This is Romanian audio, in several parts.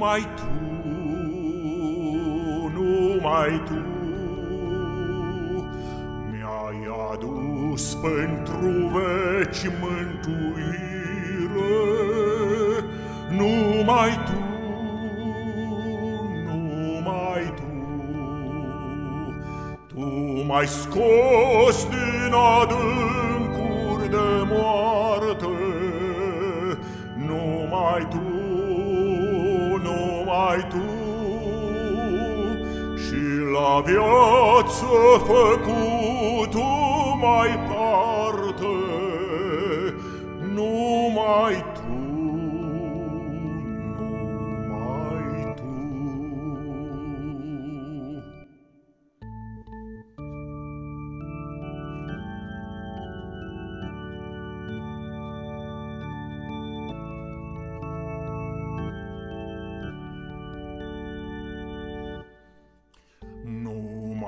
numai Tu, numai Tu mi-ai adus pentru veci mântuire, numai Tu, numai Tu. Tu m-ai scos din adâncuri de moarte, Numai Tu, numai Tu, Și la viață făcut-o mai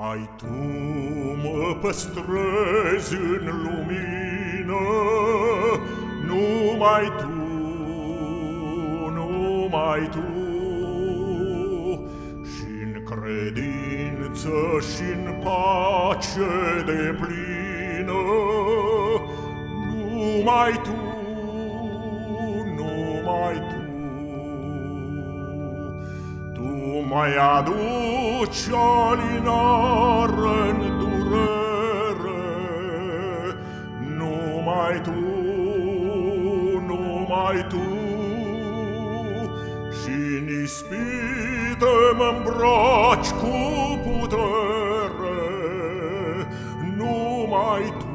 Numai Tu mă păstrezi în lumină, Numai Tu, numai Tu, și-n credință și-n pace de plină, Numai Tu, numai Tu. Tu mai aduci alinare în durere, Numai Tu, numai Tu, Și-n ispite mă îmbraci cu putere, Numai Tu,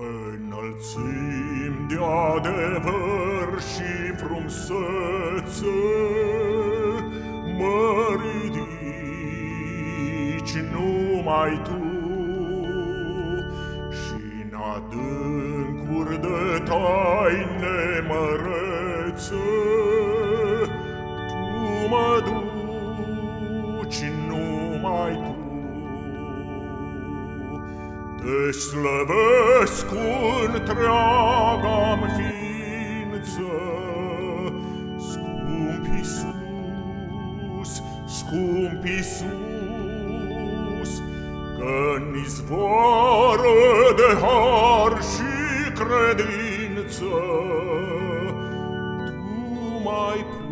înălțim de adevăr și frumsețe Mă ridici numai Tu. Și-n adâncuri de taine mărețe Tu mă duci numai Tu Te slăvesc cu întreaga ființă, Scump Iisus, scump Iisus, Că-n izvoară de har și credință, Tu mai plăci,